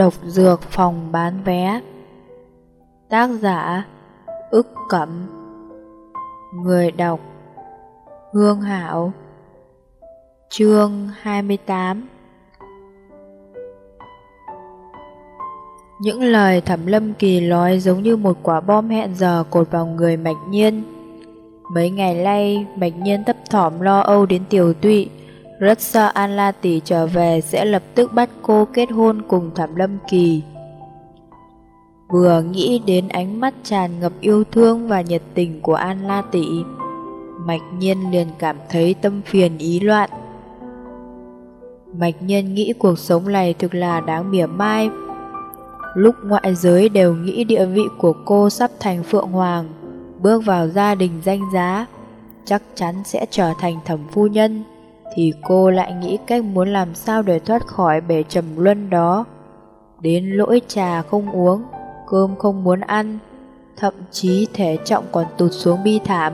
Độc dược phòng bán vé. Tác giả ức cẩm. Người đọc Hương Hảo. Chương 28 Những lời thẩm lâm kỳ nói giống như một quả bom hẹn giờ cột vào người mạch nhiên. Mấy ngày nay, mạch nhiên thấp thỏm lo âu đến tiểu tụy. Rất sợ An La Tỷ trở về sẽ lập tức bắt cô kết hôn cùng thẩm lâm kỳ. Vừa nghĩ đến ánh mắt tràn ngập yêu thương và nhiệt tình của An La Tỷ Mạch nhiên liền cảm thấy tâm phiền ý loạn. Mạch nhiên nghĩ cuộc sống này thực là đáng mỉa mai. Lúc ngoại giới đều nghĩ địa vị của cô sắp thành Phượng Hoàng, Bước vào gia đình danh giá, Chắc chắn sẽ trở thành thẩm phu nhân. Thì cô lại nghĩ cách muốn làm sao để thoát khỏi bể trầm luân đó Đến lỗi trà không uống Cơm không muốn ăn Thậm chí thể trọng còn tụt xuống bi thảm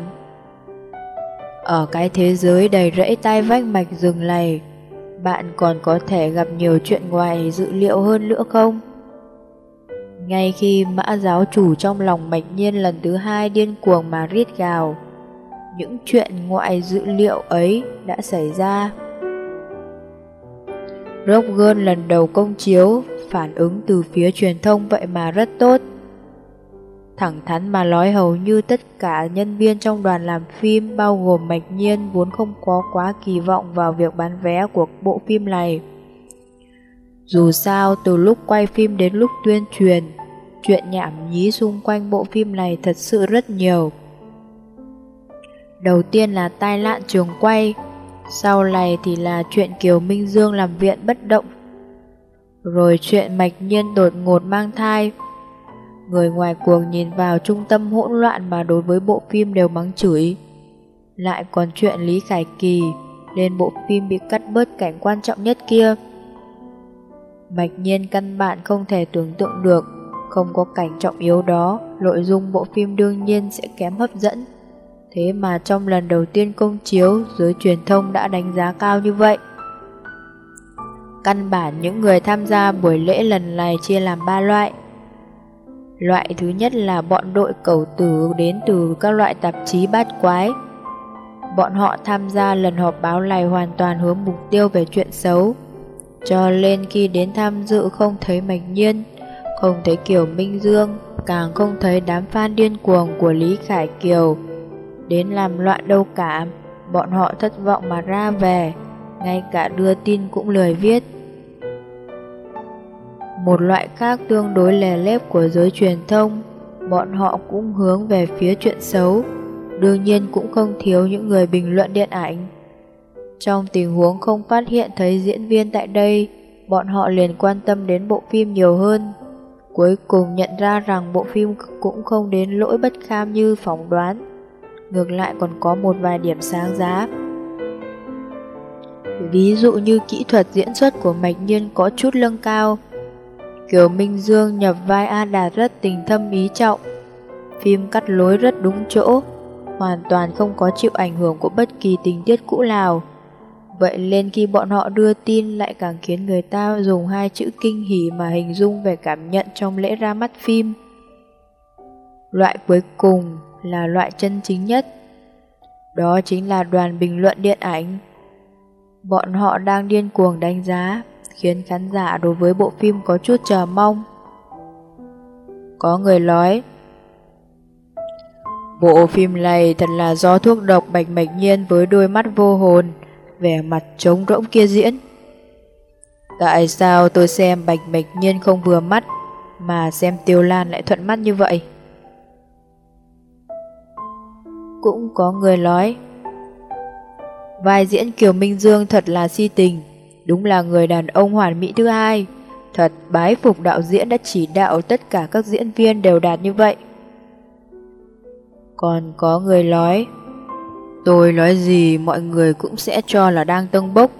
Ở cái thế giới đầy rẫy tai vách mạch rừng này Bạn còn có thể gặp nhiều chuyện ngoài dự liệu hơn nữa không? Ngay khi mã giáo chủ trong lòng mạch nhiên lần thứ hai điên cuồng mà rít gào, những chuyện ngoại dự liệu ấy đã xảy ra. Rogan lần đầu công chiếu, phản ứng từ phía truyền thông vậy mà rất tốt. Thẳng thắn mà nói hầu như tất cả nhân viên trong đoàn làm phim bao gồm mạch nhiên vốn không có quá kỳ vọng vào việc bán vé của bộ phim này. Dù sao, từ lúc quay phim đến lúc tuyên truyền, chuyện nhảm nhí xung quanh bộ phim này thật sự rất nhiều. Đầu tiên là tai nạn trường quay, sau này thì là chuyện Kiều Minh Dương làm viện bất động, rồi chuyện mạch nhiên đột ngột mang thai. Người ngoài cuộc nhìn vào trung tâm hỗn loạn mà đối với bộ phim đều mắng chửi. Lại còn chuyện Lý Khải Kỳ, lên bộ phim bị cắt bớt cảnh quan trọng nhất kia. Mạch nhiên căn bản không thể tưởng tượng được Không có cảnh trọng yếu đó Nội dung bộ phim đương nhiên sẽ kém hấp dẫn Thế mà trong lần đầu tiên công chiếu Giới truyền thông đã đánh giá cao như vậy. Căn bản những người tham gia buổi lễ lần này chia làm ba loại. Loại thứ nhất là bọn đội cầu tử đến từ các loại tạp chí bát quái. Bọn họ tham gia lần họp báo này hoàn toàn hướng mục tiêu về chuyện xấu. Cho nên khi đến tham dự không thấy Mạch Nhiên, không thấy Kiều Minh Dương, càng không thấy đám fan điên cuồng của Lý Khải Kiều. Đến làm loạn đâu cả, bọn họ thất vọng mà ra về, ngay cả đưa tin cũng lười viết. Một loại khác tương đối lè lép của giới truyền thông, bọn họ cũng hướng về phía chuyện xấu, đương nhiên cũng không thiếu những người bình luận điện ảnh. Trong tình huống không phát hiện thấy diễn viên tại đây, bọn họ liền quan tâm đến bộ phim nhiều hơn. Cuối cùng nhận ra rằng bộ phim cũng không đến lỗi bất kham như phỏng đoán. Ngược lại còn có một vài điểm sáng giá. Ví dụ như kỹ thuật diễn xuất của Mạch Nhiên có chút lưng cao. Kiều Minh Dương nhập vai A Đạt rất tình thâm ý trọng. Phim cắt lối rất đúng chỗ, hoàn toàn không có chịu ảnh hưởng của bất kỳ tình tiết cũ nào. Vậy nên khi bọn họ đưa tin lại càng khiến người ta dùng hai chữ kinh hỉ mà hình dung về cảm nhận trong lễ ra mắt phim. Loại cuối cùng là loại chân chính nhất. Đó chính là đoàn bình luận điện ảnh. Bọn họ đang điên cuồng đánh giá, khiến khán giả đối với bộ phim có chút chờ mong. Có người nói, Bộ phim này thật là do thuốc độc bạch mạch nhiên với đôi mắt vô hồn, vẻ mặt trống rỗng kia diễn. Tại sao tôi xem bạch mạch nhiên không vừa mắt, mà xem tiêu lan lại thuận mắt như vậy? Cũng có người nói, vai diễn Kiều Minh Dương thật là si tình, đúng là người đàn ông hoàn mỹ thứ hai. Thật bái phục đạo diễn đã chỉ đạo tất cả các diễn viên đều đạt như vậy. Còn có người nói, Tôi nói gì mọi người cũng sẽ cho là đang tâng bốc.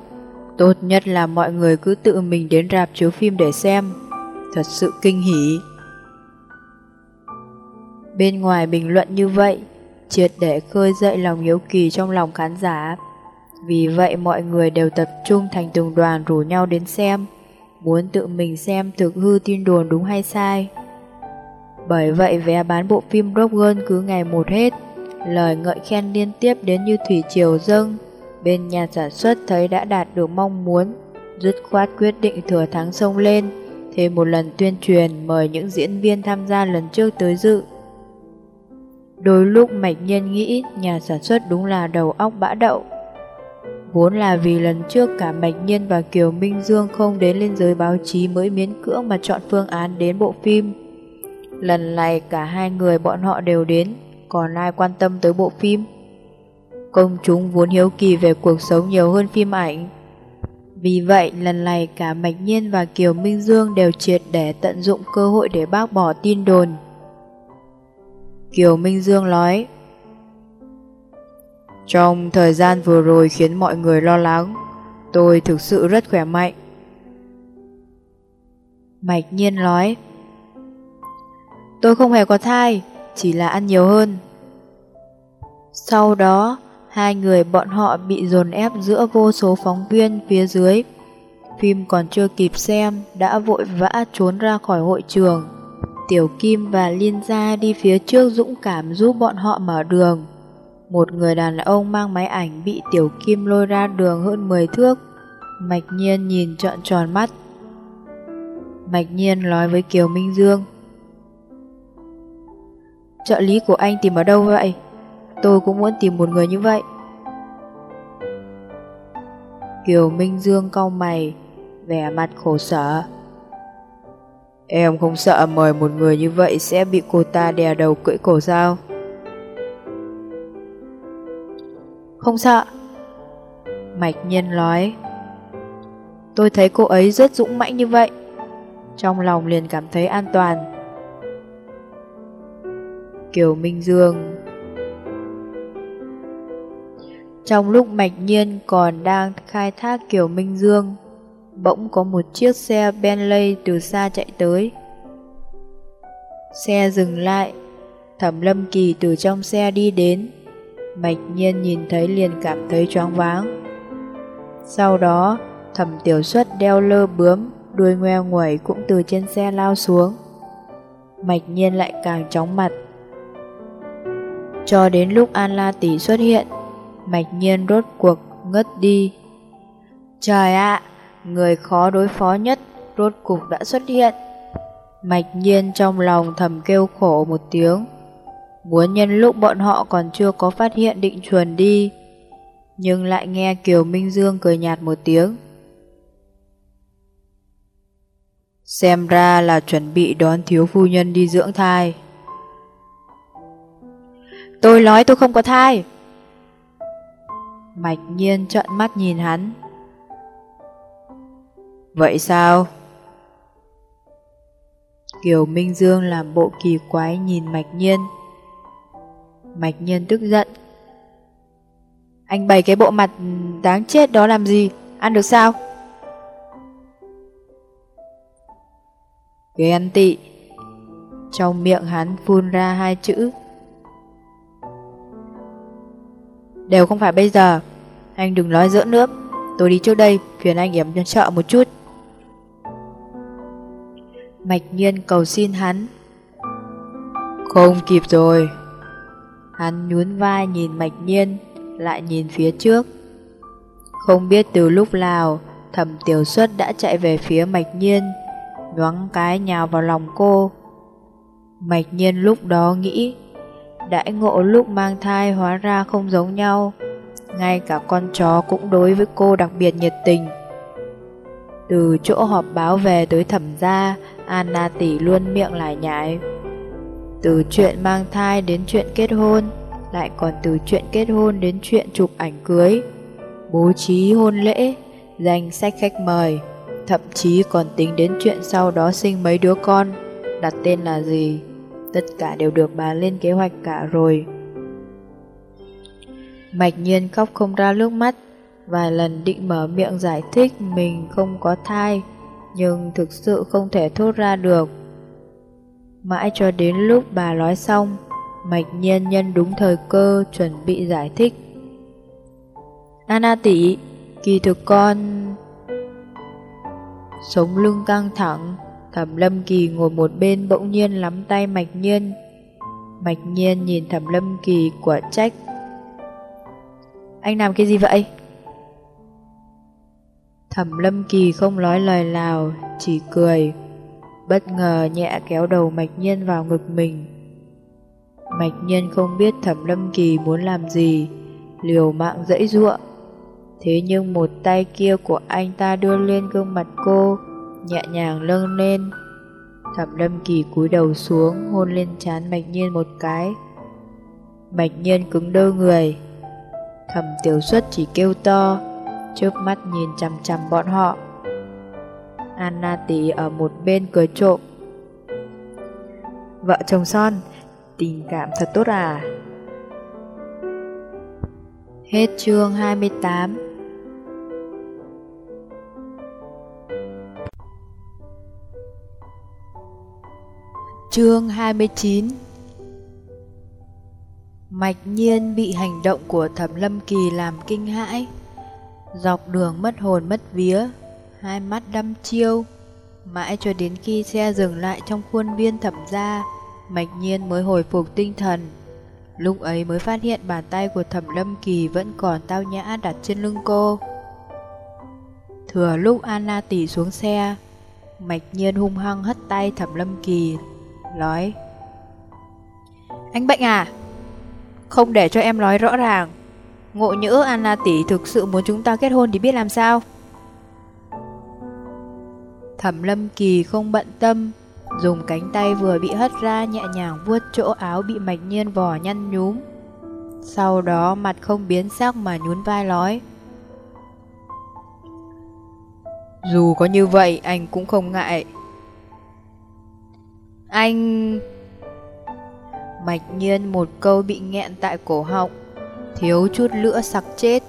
Tốt nhất là mọi người cứ tự mình đến rạp chiếu phim để xem. Thật sự kinh hỉ. Bên ngoài bình luận như vậy, triệt để khơi dậy lòng hiếu kỳ trong lòng khán giả. Vì vậy mọi người đều tập trung thành từng đoàn rủ nhau đến xem. muốn tự mình xem thực hư tin đồn đúng hay sai. Bởi vậy vé bán bộ phim Rock Girl cứ ngày một hết, lời ngợi khen liên tiếp đến như thủy triều dâng. Bên nhà sản xuất thấy đã đạt được mong muốn, dứt khoát quyết định thừa thắng sông lên, thêm một lần tuyên truyền mời những diễn viên tham gia lần trước tới dự. Đôi lúc Mạch Nhân nghĩ nhà sản xuất đúng là đầu óc bã đậu. Vốn là vì lần trước cả Mạch Nhân và Kiều Minh Dương không đến lên giới báo chí mới miễn cưỡng mà chọn phương án đến bộ phim. Lần này cả hai người bọn họ đều đến, còn ai quan tâm tới bộ phim? Công chúng vốn hiếu kỳ về cuộc sống nhiều hơn phim ảnh. Vì vậy, lần này cả Mạch Nhiên và Kiều Minh Dương đều triệt để tận dụng cơ hội để bác bỏ tin đồn. Kiều Minh Dương nói Trong thời gian vừa rồi khiến mọi người lo lắng, tôi thực sự rất khỏe mạnh. Mạch Nhiên nói Tôi không hề có thai, chỉ là ăn nhiều hơn. Sau đó, hai người bọn họ bị dồn ép giữa vô số phóng viên phía dưới. Phim còn chưa kịp xem, đã vội vã trốn ra khỏi hội trường. Tiểu Kim và Liên Gia đi phía trước dũng cảm giúp bọn họ mở đường. Một người đàn ông mang máy ảnh bị Tiểu Kim lôi ra đường hơn 10 thước. Mạch Nhiên nhìn trợn tròn mắt. Mạch Nhiên nói với Kiều Minh Dương. Trợ lý của anh tìm ở đâu vậy? Tôi cũng muốn tìm một người như vậy. Kiều Minh Dương cau mày, vẻ mặt khổ sở. Em không sợ mời một người như vậy sẽ bị cô ta đè đầu cưỡi cổ sao? Không sợ. Mạch Nhân nói. Tôi thấy cô ấy rất dũng mãnh như vậy. Trong lòng liền cảm thấy an toàn. Kiều Minh Dương Trong lúc Mạch Nhiên còn đang khai thác Kiều Minh Dương, bỗng có một chiếc xe Bentley từ xa chạy tới. Xe dừng lại, Thẩm Lâm Kỳ từ trong xe đi đến. Mạch Nhiên nhìn thấy liền cảm thấy choáng váng. Sau đó, Thẩm Tiểu Xuất đeo lơ bướm, đuôi ngoe nguẩy cũng từ trên xe lao xuống. Mạch Nhiên lại càng chóng mặt. Cho đến lúc An La Tỷ xuất hiện, Mạch Nhiên rốt cuộc ngất đi. Trời ạ, người khó đối phó nhất rốt cục đã xuất hiện. Mạch Nhiên trong lòng thầm kêu khổ một tiếng. Muốn nhân lúc bọn họ còn chưa có phát hiện định chuồn đi, nhưng lại nghe Kiều Minh Dương cười nhạt một tiếng. Xem ra là chuẩn bị đón thiếu phu nhân đi dưỡng thai. Tôi nói tôi không có thai. Mạch nhiên trợn mắt nhìn hắn. Vậy sao? Kiều Minh Dương làm bộ kỳ quái nhìn Mạch Nhiên. Mạch Nhiên tức giận. Anh bày cái bộ mặt đáng chết đó làm gì? Ăn được sao? Ghen tị. Trong miệng hắn phun ra hai chữ Đều không phải bây giờ Anh đừng nói giỡn nữa Tôi đi trước đây, Phiền anh yểm cho chợ một chút Mạch nhiên cầu xin hắn. Không kịp rồi. Hắn nhún vai nhìn mạch nhiên Lại nhìn phía trước. Không biết từ lúc nào Thẩm tiểu xuất đã chạy về phía mạch nhiên Nhoáng cái nhào vào lòng cô. Mạch nhiên lúc đó nghĩ Đãi ngộ lúc mang thai hóa ra không giống nhau Ngay cả con chó cũng đối với cô đặc biệt nhiệt tình. Từ chỗ họp báo về tới thẩm gia Anna tỷ luôn miệng lại nhại. Từ chuyện mang thai đến chuyện kết hôn Lại còn từ chuyện kết hôn đến chuyện chụp ảnh cưới. Bố trí hôn lễ Danh sách khách mời Thậm chí còn tính đến chuyện sau đó sinh mấy đứa con Đặt tên là gì? Tất cả đều được bà lên kế hoạch cả rồi. Mạch nhiên khóc không ra nước mắt, vài lần định mở miệng giải thích mình không có thai, nhưng thực sự không thể thốt ra được. Mãi cho đến lúc bà nói xong, Mạch nhiên nhân đúng thời cơ chuẩn bị giải thích. Anna tỷ, kỳ thực con... Sống lưng căng thẳng, Thẩm Lâm Kỳ ngồi một bên bỗng nhiên lắm tay Mạch Nhiên. Mạch Nhiên nhìn Thẩm Lâm Kỳ quả trách. Anh làm cái gì vậy? Thẩm Lâm Kỳ không nói lời nào, chỉ cười. Bất ngờ nhẹ kéo đầu Mạch Nhiên vào ngực mình. Mạch Nhiên không biết Thẩm Lâm Kỳ muốn làm gì, liều mạng dẫy ruộng. Thế nhưng một tay kia của anh ta đưa lên gương mặt cô, nhẹ nhàng lâng lên. Thẩm Lâm Kỳ cúi đầu xuống, hôn lên trán Mạch Nhiên một cái. Mạch Nhiên cứng đơ người. Thẩm Tiểu Xuất chỉ kêu to, chớp mắt nhìn chằm chằm bọn họ. Anna tỷ ở một bên cười trộm. Vợ chồng son, tình cảm thật tốt à? Hết chương 28 Chương 29 Mạch nhiên bị hành động của thẩm lâm kỳ làm kinh hãi Dọc đường mất hồn mất vía, Hai mắt đăm chiêu. Mãi cho đến khi xe dừng lại trong khuôn viên thẩm gia, Mạch nhiên mới hồi phục tinh thần. Lúc ấy mới phát hiện bàn tay của thẩm lâm kỳ vẫn còn tao nhã đặt trên lưng cô. Thừa lúc Anna tỉ xuống xe, Mạch nhiên hung hăng hất tay thẩm lâm kỳ, nói, Anh bệnh à? Không để cho em nói rõ ràng. Ngộ nhỡ Anna tỷ thực sự muốn chúng ta kết hôn thì biết làm sao? Thẩm lâm kỳ không bận tâm Dùng cánh tay vừa bị hất ra nhẹ nhàng vuốt chỗ áo bị mạch nhiên vò nhăn nhúm. Sau đó mặt không biến sắc mà nhún vai nói Dù có như vậy anh cũng không ngại. Anh... Mạch nhiên một câu bị nghẹn tại cổ họng, thiếu chút lửa sặc chết.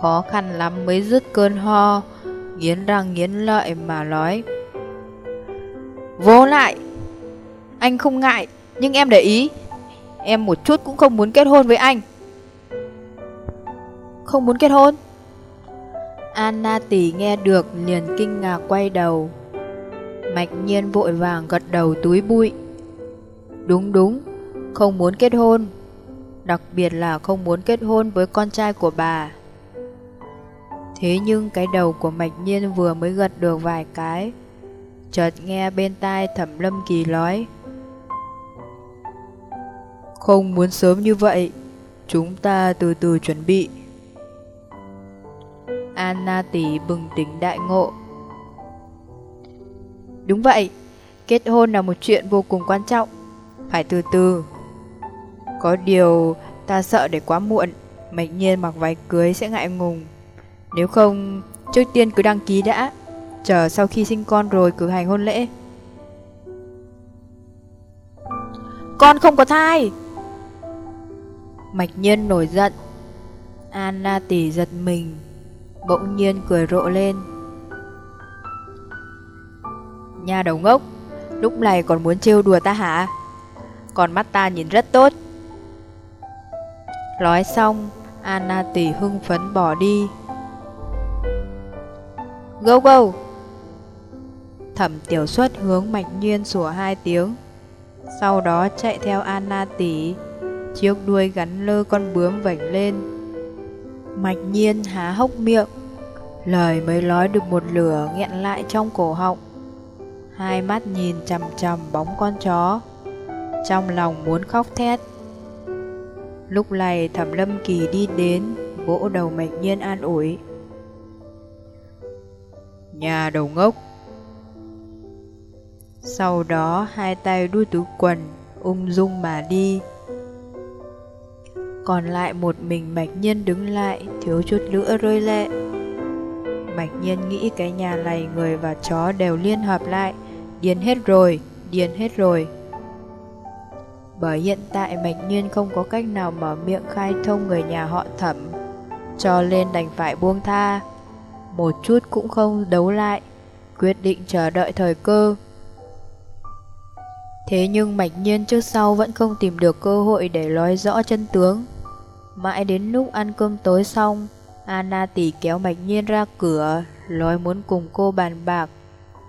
Khó khăn lắm mới dứt cơn ho, nghiến răng nghiến lợi mà nói. Vô lại! Anh không ngại, nhưng em để ý. Em một chút cũng không muốn kết hôn với anh. Không muốn kết hôn? Anna tỷ nghe được liền kinh ngạc quay đầu. Mạch nhiên vội vàng gật đầu túi bụi. Đúng đúng, không muốn kết hôn. Đặc biệt là không muốn kết hôn với con trai của bà. Thế nhưng cái đầu của Mạch Nhiên vừa mới gật được vài cái. Chợt nghe bên tai Thẩm Lâm Kỳ nói. Không muốn sớm như vậy, chúng ta từ từ chuẩn bị. Anna tỷ bừng tỉnh đại ngộ, Đúng vậy, kết hôn là một chuyện vô cùng quan trọng, phải từ từ. Có điều ta sợ để quá muộn, mạch nhiên mặc váy cưới sẽ ngại ngùng. Nếu không, trước tiên cứ đăng ký đã, chờ sau khi sinh con rồi cử hành hôn lễ. Con không có thai! Mạch nhiên nổi giận. Anna tỷ giật mình, bỗng nhiên cười rộ lên. Nhà đầu ngốc, lúc này còn muốn trêu đùa ta hả? Còn mắt ta nhìn rất tốt. Nói xong, Anna tỷ hưng phấn bỏ đi. Go go! Thẩm tiểu xuất hướng mạch nhiên sủa hai tiếng. Sau đó chạy theo Anna tỷ, chiếc đuôi gắn lơ con bướm vảnh lên. Mạch nhiên há hốc miệng, lời mới nói được một lửa nghẹn lại trong cổ họng hai mắt nhìn chằm chằm bóng con chó, trong lòng muốn khóc thét. Lúc này Thẩm Lâm Kỳ đi đến, vỗ đầu Mạch Nhiên an ủi. Nhà đầu ngốc. Sau đó hai tay đuôi túi quần, ung dung mà đi. Còn lại một mình Mạch Nhiên đứng lại, thiếu chút nữa rơi lệ. Mạch Nhiên nghĩ cái nhà này người và chó đều liên hợp lại, điên hết rồi, điên hết rồi. Bởi hiện tại Mạch Nhiên không có cách nào mở miệng khai thông người nhà họ thẩm, cho nên đành phải buông tha. Một chút cũng không đấu lại, quyết định chờ đợi thời cơ. Thế nhưng Mạch Nhiên trước sau vẫn không tìm được cơ hội để nói rõ chân tướng. Mãi đến lúc ăn cơm tối xong, Anna tỷ kéo Mạch Nhiên ra cửa, nói muốn cùng cô bàn bạc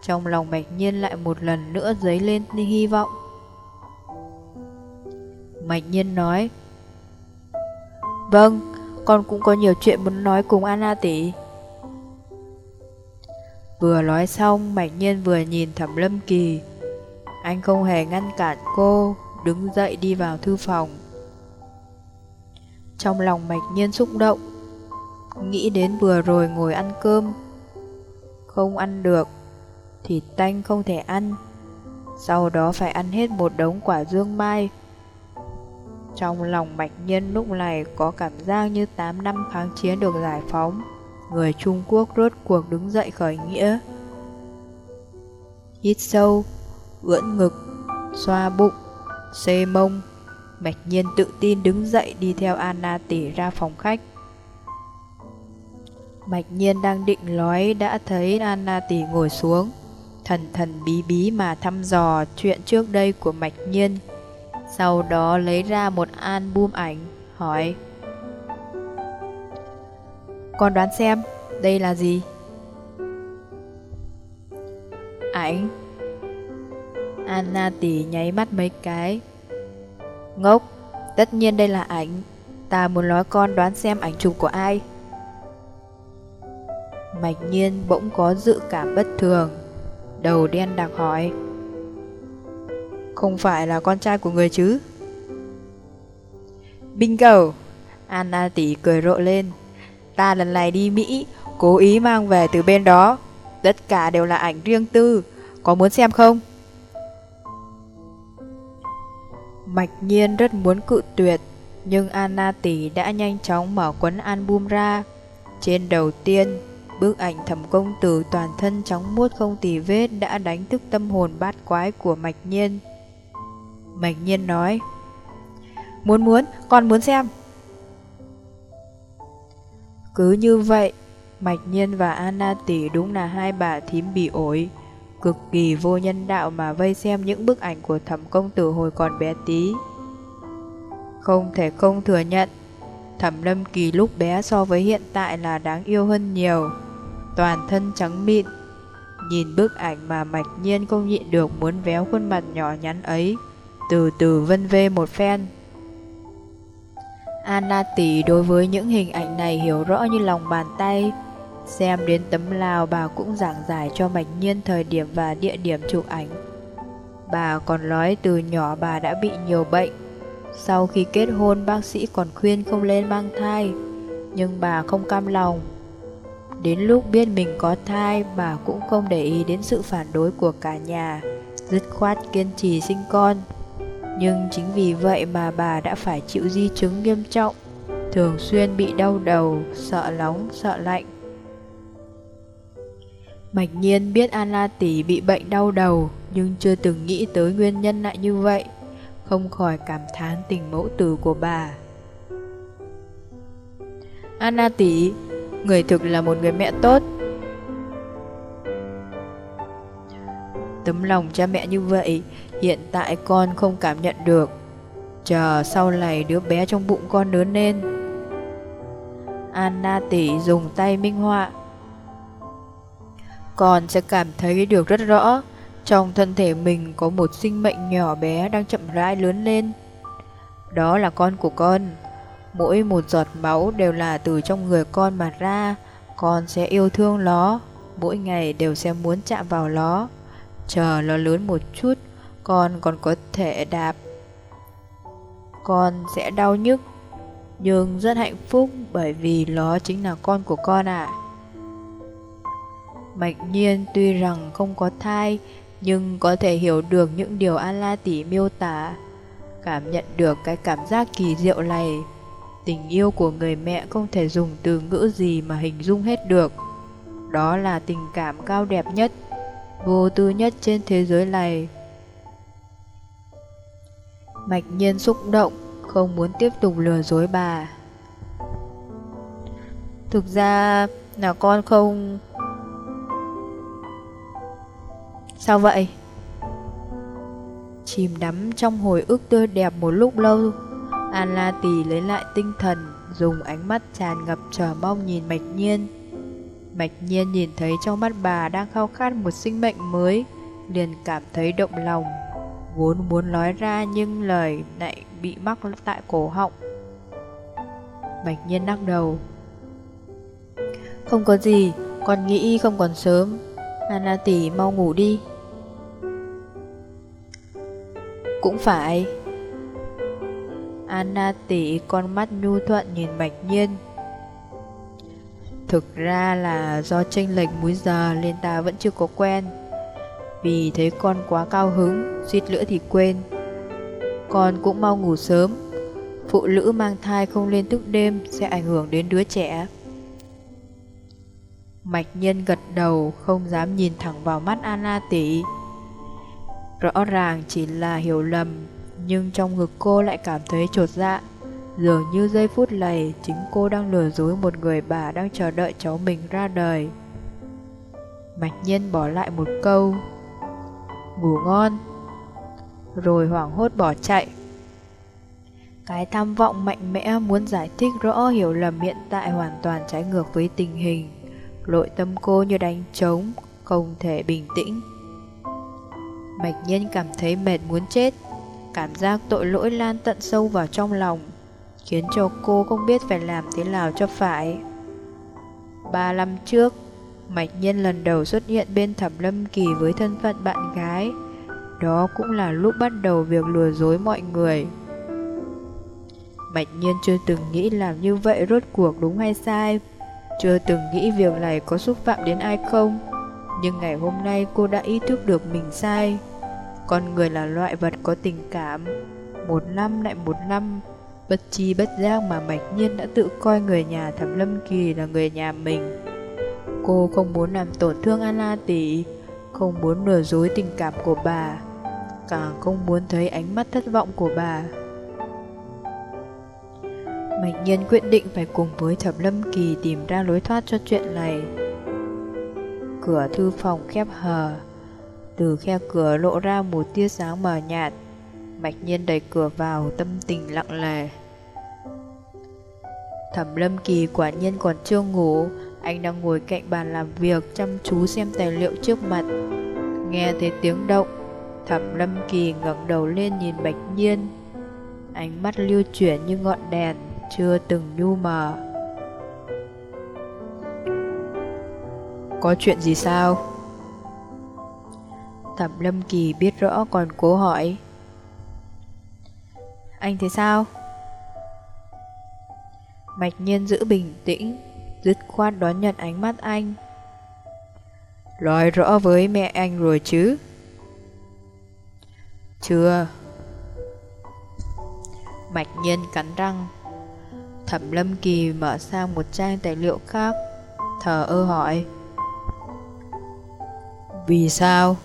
Trong lòng Mạch Nhiên lại một lần nữa dấy lên hy vọng. Mạch Nhiên nói Vâng, con cũng có nhiều chuyện muốn nói cùng Anna tỷ. Vừa nói xong, Mạch Nhiên vừa nhìn Thẩm Lâm Kỳ. Anh không hề ngăn cản cô, đứng dậy đi vào thư phòng. Trong lòng Mạch Nhiên xúc động, nghĩ đến vừa rồi ngồi ăn cơm. Không ăn được, thịt tanh không thể ăn. Sau đó phải ăn hết một đống quả dương mai. Trong lòng Mạch nhân lúc này có cảm giác như 8 năm kháng chiến được giải phóng người Trung Quốc rốt cuộc đứng dậy khởi nghĩa. Hít sâu, ưỡn ngực, xoa bụng, xê mông, mạch nhiên tự tin đứng dậy đi theo Anna tỷ ra phòng khách. Mạch nhiên đang định nói đã thấy Anna tỷ ngồi xuống, thần thần bí bí mà thăm dò chuyện trước đây của Mạch nhiên. Sau đó lấy ra một album ảnh, hỏi. Con đoán xem, đây là gì? Ảnh. Anna tỷ nháy mắt mấy cái. Ngốc, tất nhiên đây là ảnh. Ta muốn nói con đoán xem ảnh chụp của ai. Mạch nhiên bỗng có dự cảm bất thường. Đầu đen đặc hỏi. Không phải là con trai của người chứ Bingo Anna tỷ cười rộ lên Ta lần này đi Mỹ, cố ý mang về từ bên đó. Tất cả đều là ảnh riêng tư, có muốn xem không? Mạch nhiên rất muốn cự tuyệt, nhưng Anna tỷ đã nhanh chóng mở quấn album ra. Trên đầu tiên, bức ảnh thẩm công tử toàn thân trắng muốt không tì vết đã đánh thức tâm hồn bát quái của Mạch nhiên. Mạch nhiên nói, Muốn muốn, con muốn xem. Cứ như vậy, Mạch Nhiên và Anna Tỷ đúng là hai bà thím bị ổi, cực kỳ vô nhân đạo mà vây xem những bức ảnh của thẩm công tử hồi còn bé tí. Không thể không thừa nhận, thẩm lâm kỳ lúc bé so với hiện tại là đáng yêu hơn nhiều, toàn thân trắng mịn. Nhìn bức ảnh mà Mạch Nhiên không nhịn được muốn véo khuôn mặt nhỏ nhắn ấy, từ từ vân vê một phen. Anna tỷ đối với những hình ảnh này hiểu rõ như lòng bàn tay. Xem đến tấm lao bà cũng giảng giải cho Mạch Nhiên thời điểm và địa điểm chụp ảnh. Bà còn nói từ nhỏ bà đã bị nhiều bệnh. Sau khi kết hôn bác sĩ còn khuyên không lên mang thai, nhưng bà không cam lòng. Đến lúc biết mình có thai, bà cũng không để ý đến sự phản đối của cả nhà, dứt khoát kiên trì sinh con. Nhưng chính vì vậy mà bà đã phải chịu di chứng nghiêm trọng, thường xuyên bị đau đầu, sợ nóng, sợ lạnh. Mạch nhiên biết Anna tỷ bị bệnh đau đầu, nhưng chưa từng nghĩ tới nguyên nhân lại như vậy, không khỏi cảm thán tình mẫu tử của bà. Anna tỷ, người thực là một người mẹ tốt. Tấm lòng cha mẹ như vậy Hiện tại con không cảm nhận được. Chờ sau này đứa bé trong bụng con lớn lên. Anna tỷ dùng tay minh họa. Con sẽ cảm thấy được rất rõ, Trong thân thể mình có một sinh mệnh nhỏ bé đang chậm rãi lớn lên. Đó là con của con. Mỗi một giọt máu đều là từ trong người con mà ra. Con sẽ yêu thương nó. Mỗi ngày đều sẽ muốn chạm vào nó. Chờ nó lớn một chút con còn có thể đạp. Con sẽ đau nhức, nhưng rất hạnh phúc bởi vì nó chính là con của con ạ. À. Mạch nhiên tuy rằng không có thai, nhưng có thể hiểu được những điều An La Tỷ miêu tả, cảm nhận được cái cảm giác kỳ diệu này. Tình yêu của người mẹ không thể dùng từ ngữ gì mà hình dung hết được. Đó là tình cảm cao đẹp nhất, vô tư nhất trên thế giới này. Mạch nhiên xúc động, không muốn tiếp tục lừa dối bà. Thực ra là con không... Sao vậy? Chìm đắm trong hồi ức tươi đẹp một lúc lâu, An La Tì lấy lại tinh thần, dùng ánh mắt tràn ngập chờ mong nhìn Mạch Nhiên. Mạch nhiên nhìn thấy trong mắt bà đang khao khát một sinh mệnh mới, liền cảm thấy động lòng. Vốn muốn nói ra nhưng lời lại bị mắc tại cổ họng. Mạch nhiên lắc đầu. Không có gì, con nghĩ không còn sớm. Anna tỷ mau ngủ đi. Cũng phải. Anna tỷ con mắt nhu thuận nhìn Mạch Nhiên. Thực ra là do tranh lệch múi giờ nên ta vẫn chưa có quen. Vì thấy con quá cao hứng, suýt nữa thì quên. Con cũng mau ngủ sớm. Phụ nữ mang thai không lên thức đêm sẽ ảnh hưởng đến đứa trẻ. Mạch Nhân gật đầu, không dám nhìn thẳng vào mắt Anna tỷ. Rõ ràng chỉ là hiểu lầm, nhưng trong ngực cô lại cảm thấy trột dạ. Dường như giây phút này chính cô đang lừa dối một người bà đang chờ đợi cháu mình ra đời. Mạch Nhiên bỏ lại một câu Ngủ ngon. Rồi hoảng hốt bỏ chạy. Cái tham vọng mạnh mẽ muốn giải thích rõ hiểu lầm hiện tại hoàn toàn trái ngược với tình hình. Nội tâm cô như đánh trống, Không thể bình tĩnh. Mạch Nhiên cảm thấy mệt muốn chết. Cảm giác tội lỗi lan tận sâu vào trong lòng, Khiến cho cô không biết phải làm thế nào cho phải. Ba năm trước Mạch Nhiên lần đầu xuất hiện bên Thẩm Lâm Kỳ với thân phận bạn gái. Đó cũng là lúc bắt đầu việc lừa dối mọi người. Mạch Nhiên chưa từng nghĩ làm như vậy rốt cuộc đúng hay sai? Chưa từng nghĩ việc này có xúc phạm đến ai không? Nhưng ngày hôm nay cô đã ý thức được mình sai. Con người là loại vật có tình cảm. Một năm lại một năm, Bất chi bất giác mà Mạch Nhiên đã tự coi người nhà Thẩm Lâm Kỳ là người nhà mình. Cô không muốn làm tổn thương Anna tỷ Không muốn lừa dối tình cảm của bà, Càng không muốn thấy ánh mắt thất vọng của bà. Mạch Nhiên quyết định phải cùng với Thẩm Lâm Kỳ tìm ra lối thoát cho chuyện này. Cửa thư phòng khép hờ, từ khe cửa lộ ra một tia sáng mờ nhạt. Mạch nhiên đẩy cửa vào, tâm tình lặng lề Thẩm lâm kỳ quả nhiên còn chưa ngủ anh đang ngồi cạnh bàn làm việc, Chăm chú xem tài liệu trước mặt. Nghe thấy tiếng động, Thẩm lâm kỳ ngẩng đầu lên nhìn Bạch Nhiên. Ánh mắt lưu chuyển như ngọn đèn, Chưa từng nhu mờ. Có chuyện gì sao? Thẩm Lâm Kỳ biết rõ còn cố hỏi. Anh thế sao? Mạch nhiên giữ bình tĩnh. Dứt khoát đón nhận ánh mắt anh Nói rõ với mẹ anh rồi chứ Chưa Mạch nhiên cắn răng Thẩm Lâm Kỳ mở sang một trang tài liệu khác Thờ ơ hỏi Vì sao?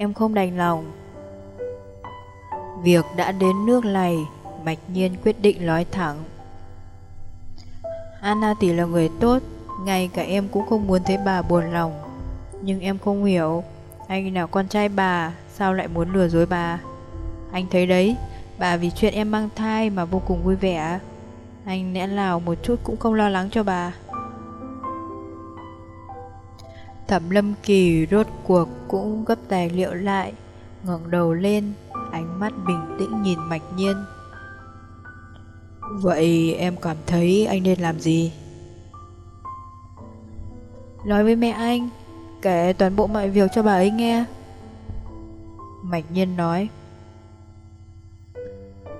em không đành lòng. Việc đã đến nước này, Mạch Nhiên quyết định nói thẳng. Anna tỷ là người tốt, ngay cả em cũng không muốn thấy bà buồn lòng. Nhưng em không hiểu, anh là con trai bà, sao lại muốn lừa dối bà? Anh thấy đấy, bà vì chuyện em mang thai mà vô cùng vui vẻ. Anh lẽ nào một chút cũng không lo lắng cho bà. Thẩm lâm kỳ rốt cuộc cũng gấp tài liệu lại, ngẩng đầu lên, ánh mắt bình tĩnh nhìn mạch nhiên. Vậy em cảm thấy anh nên làm gì? Nói với mẹ anh, kể toàn bộ mọi việc cho bà ấy nghe. Mạch nhiên nói.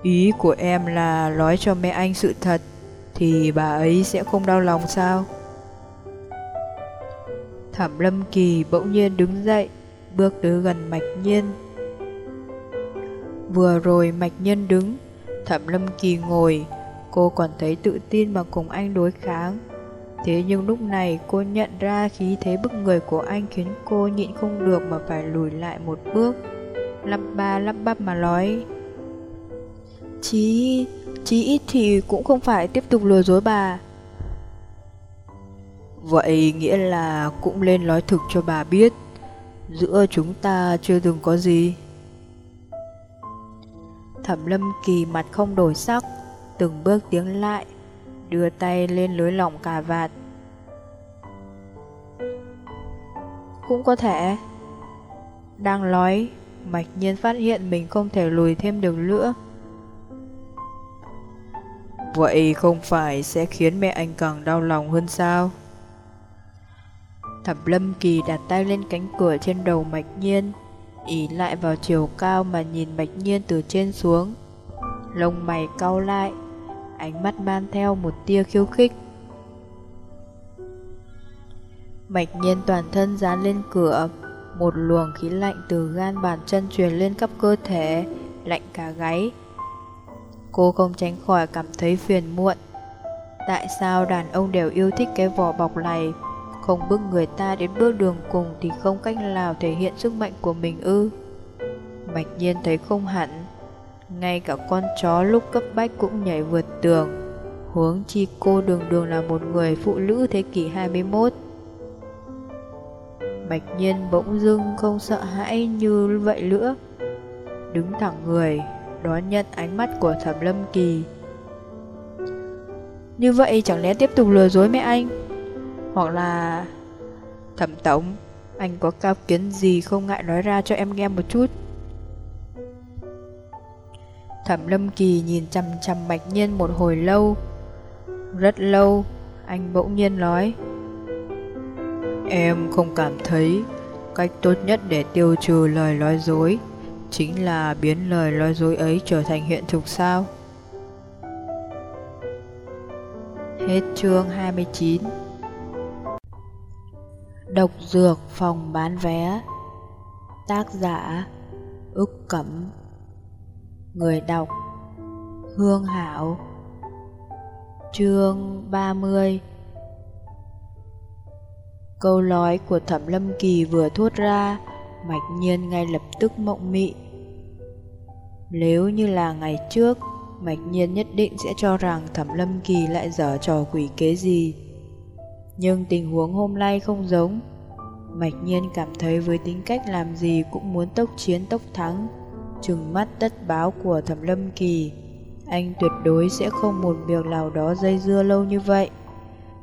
Ý của em là nói cho mẹ anh sự thật, thì bà ấy sẽ không đau lòng sao? Thẩm Lâm Kỳ bỗng nhiên đứng dậy, bước tới gần Mạch Nhiên. Vừa rồi Mạch Nhiên đứng, Thẩm Lâm Kỳ ngồi, cô còn thấy tự tin mà cùng anh đối kháng. Thế nhưng lúc này cô nhận ra khí thế bức người của anh khiến cô nhịn không được mà phải lùi lại một bước. Lắp ba lắp bắp mà nói. Chí, chí ít thì cũng không phải tiếp tục lừa dối bà. Vậy nghĩa là cũng lên nói thực cho bà biết Giữa chúng ta chưa từng có gì Thẩm lâm kỳ mặt không đổi sắc Từng bước tiến lại đưa tay lên lưới lỏng cà vạt. Cũng có thể. Đang nói, mạch nhiên phát hiện mình không thể lùi thêm được nữa. Vậy không phải sẽ khiến mẹ anh càng đau lòng hơn sao? Thẩm Lâm Kỳ đặt tay lên cánh cửa trên đầu Mạch Nhiên, ỉ lại vào chiều cao mà nhìn Mạch Nhiên từ trên xuống. Lông mày cau lại, ánh mắt mang theo một tia khiêu khích. Mạch Nhiên toàn thân dán lên cửa, một luồng khí lạnh từ gan bàn chân truyền lên khắp cơ thể, lạnh cả gáy. Cô không tránh khỏi cảm thấy phiền muộn. Tại sao đàn ông đều yêu thích cái vỏ bọc này? Không bước người ta đến bước đường cùng thì không cách nào thể hiện sức mạnh của mình ư. Mạch nhiên thấy không hẳn. Ngay cả con chó lúc cấp bách cũng nhảy vượt tường. Huống chi cô đường đường là một người phụ nữ thế kỷ 21. Bạch nhiên bỗng dưng không sợ hãi như vậy nữa Đứng thẳng người, Đón nhận ánh mắt của thẩm lâm kỳ Như vậy chẳng lẽ tiếp tục lừa dối mẹ anh Hoặc là, Thẩm tổng, Anh có cao kiến gì không ngại nói ra cho em nghe một chút Thẩm lâm kỳ nhìn chằm chằm bạch nhiên một hồi lâu. Rất lâu, Anh bỗng nhiên nói, Em không cảm thấy cách tốt nhất để tiêu trừ lời nói dối chính là biến lời nói dối ấy trở thành hiện thực sao? Hết chương 29 Độc dược phòng bán vé. Tác giả Ức Cẩm. Người đọc Hương Hảo Chương 30 Câu nói của Thẩm Lâm Kỳ vừa thốt ra, Mạch Nhiên ngay lập tức mộng mị. Nếu như là ngày trước, Mạch Nhiên nhất định sẽ cho rằng Thẩm Lâm Kỳ lại dở trò quỷ kế gì. Nhưng tình huống hôm nay không giống. Mạch Nhiên cảm thấy với tính cách làm gì cũng muốn tốc chiến tốc thắng, trừng mắt tất báo của Thẩm Lâm Kỳ. Anh tuyệt đối sẽ không một việc nào đó dây dưa lâu như vậy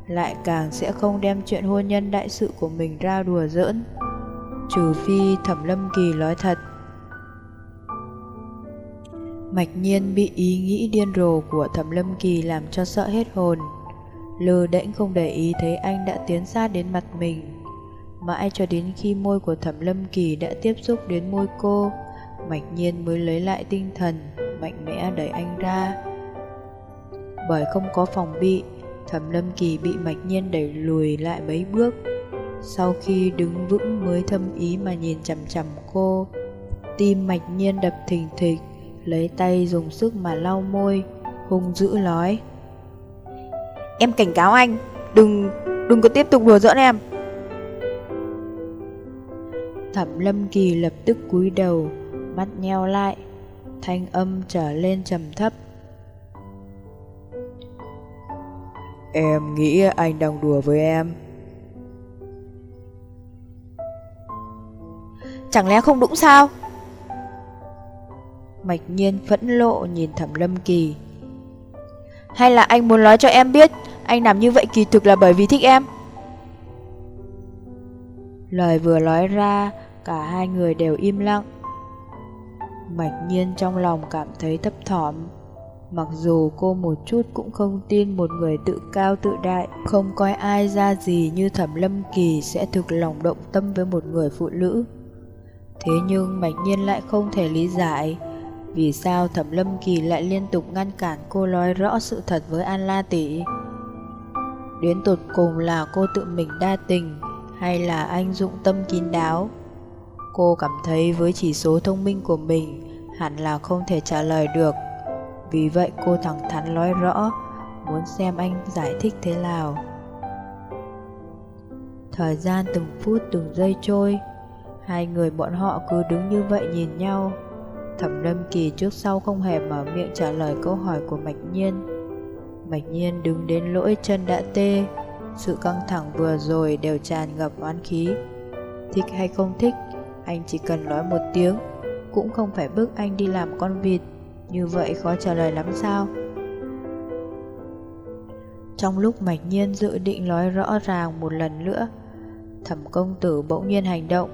lại càng sẽ không đem chuyện hôn nhân đại sự của mình ra đùa giỡn. Trừ phi Thẩm Lâm Kỳ nói thật. Mạch nhiên bị ý nghĩ điên rồ của Thẩm Lâm Kỳ làm cho sợ hết hồn. Lơ đễnh không để ý thấy anh đã tiến sát đến mặt mình. Mãi cho đến khi môi của Thẩm Lâm Kỳ đã tiếp xúc đến môi cô, Mạch nhiên mới lấy lại tinh thần, mạnh mẽ đẩy anh ra. Bởi không có phòng bị, Thẩm Lâm Kỳ bị Mạch Nhiên đẩy lùi lại mấy bước. Sau khi đứng vững mới thâm ý mà nhìn chằm chằm cô. Tim Mạch Nhiên đập thình thịch, lấy tay dùng sức mà lau môi, hung dữ nói. Em cảnh cáo anh, đừng, đừng có tiếp tục đùa giỡn em. Thẩm Lâm Kỳ lập tức cúi đầu, mắt nheo lại, thanh âm trở lên trầm thấp. Em nghĩ anh đang đùa với em. Chẳng lẽ không đúng sao? Mạch nhiên phẫn lộ nhìn thẩm lâm kỳ. Hay là anh muốn nói cho em biết Anh làm như vậy kỳ thực là bởi vì thích em? Lời vừa nói ra Cả hai người đều im lặng Mạch nhiên trong lòng cảm thấy thấp thỏm Mặc dù cô một chút cũng không tin một người tự cao tự đại, không coi ai ra gì như Thẩm Lâm Kỳ sẽ thực lòng động tâm với một người phụ nữ. Thế nhưng Mạch Nhiên lại không thể lý giải vì sao Thẩm Lâm Kỳ lại liên tục ngăn cản cô nói rõ sự thật với An La Tỷ. Đến tột cùng là cô tự mình đa tình hay là anh dụng tâm kín đáo. Cô cảm thấy với chỉ số thông minh của mình, hẳn là không thể trả lời được. Vì vậy cô thẳng thắn nói rõ, Muốn xem anh giải thích thế nào? Thời gian từng phút từng giây trôi, Hai người bọn họ cứ đứng như vậy nhìn nhau. Thẩm Lâm Kỳ trước sau không hề mở miệng trả lời câu hỏi của Mạch Nhiên. Mạch Nhiên đứng đến lỗi chân đã tê, Sự căng thẳng vừa rồi đều tràn ngập oán khí. Thích hay không thích anh chỉ cần nói một tiếng Cũng không phải bức anh đi làm con vịt như vậy khó trả lời lắm sao Trong lúc mạch nhiên dự định nói rõ ràng một lần nữa, thẩm công tử bỗng nhiên hành động.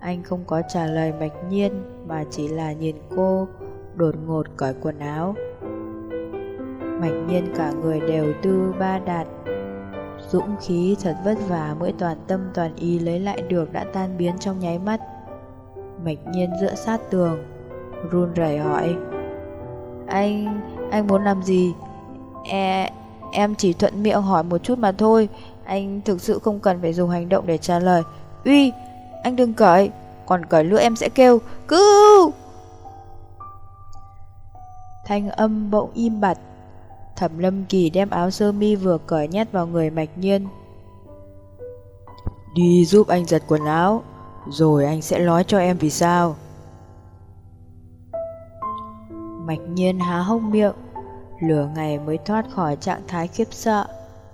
Anh không có trả lời mạch nhiên mà chỉ là nhìn cô đột ngột cởi quần áo. Mạch nhiên cả người đều tư ba đạt, dũng khí thật vất vả mới toàn tâm toàn ý lấy lại được đã tan biến trong nháy mắt. Mạch nhiên dựa sát tường, run rẩy hỏi. Anh, anh muốn làm gì? E, em chỉ thuận miệng hỏi một chút mà thôi. Anh thực sự không cần phải dùng hành động để trả lời. Uy, anh đừng cởi, còn cởi nữa em sẽ kêu. Cứu! Thanh âm bỗng im bặt. Thẩm Lâm Kỳ đem áo sơ mi vừa cởi nhét vào người Mạch Nhiên. Đi giúp anh giật quần áo, rồi anh sẽ nói cho em vì sao. Mạch Nhiên há hốc miệng, lửa ngày mới thoát khỏi trạng thái khiếp sợ,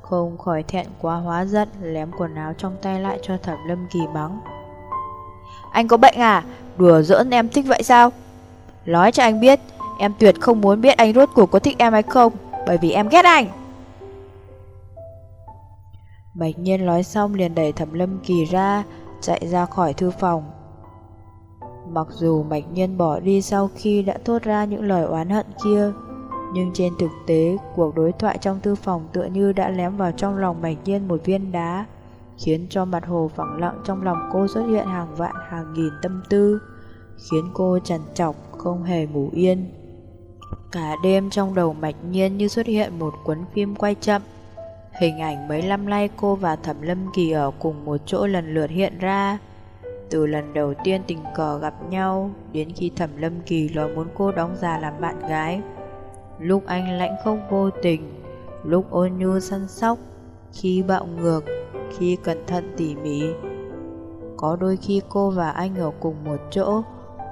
không khỏi thẹn quá hóa giận lém quần áo trong tay lại cho Thẩm Lâm Kỳ mắng. Anh có bệnh à? Đùa giỡn em thích vậy sao? Nói cho anh biết, em tuyệt không muốn biết anh rốt cuộc có thích em hay không, bởi vì em ghét anh. Bạch Nhiên nói xong liền đẩy Thẩm Lâm Kỳ ra, chạy ra khỏi thư phòng. Mặc dù Bạch Nhiên bỏ đi sau khi đã thốt ra những lời oán hận kia, nhưng trên thực tế, cuộc đối thoại trong thư phòng tựa như đã lém vào trong lòng Bạch Nhiên một viên đá, khiến cho mặt hồ phẳng lặng trong lòng cô xuất hiện hàng vạn hàng nghìn tâm tư, khiến cô trằn trọc không hề ngủ yên. Cả đêm trong đầu Mạch Nhiên như xuất hiện một cuốn phim quay chậm. Hình ảnh mấy năm nay cô và Thẩm Lâm Kỳ ở cùng một chỗ lần lượt hiện ra. Từ lần đầu tiên tình cờ gặp nhau đến khi Thẩm Lâm Kỳ nói muốn cô đóng giả làm bạn gái. Lúc anh lãnh không vô tình, lúc ôn nhu săn sóc, khi bạo ngược, khi cẩn thận tỉ mỉ. Có đôi khi cô và anh ở cùng một chỗ,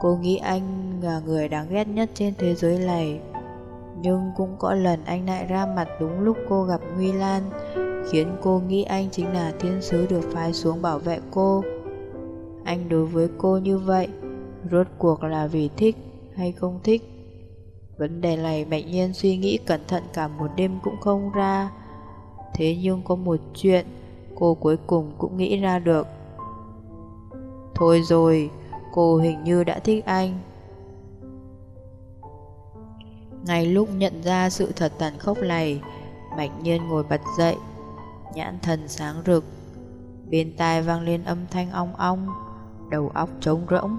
cô nghĩ anh là người đáng ghét nhất trên thế giới này. Nhưng cũng có lần anh lại ra mặt đúng lúc cô gặp Nguy Lan, khiến cô nghĩ anh chính là thiên sứ được phái xuống bảo vệ cô. Anh đối với cô như vậy, rốt cuộc là vì thích hay không thích? Vấn đề này Mạnh Nhiên suy nghĩ cẩn thận cả một đêm cũng không ra. Thế nhưng có một chuyện cô cuối cùng cũng nghĩ ra được. Thôi rồi, cô hình như đã thích anh. Ngay lúc nhận ra sự thật tàn khốc này, Mạch Nhiên ngồi bật dậy, nhãn thần sáng rực. Bên tai vang lên âm thanh ong ong, đầu óc trống rỗng,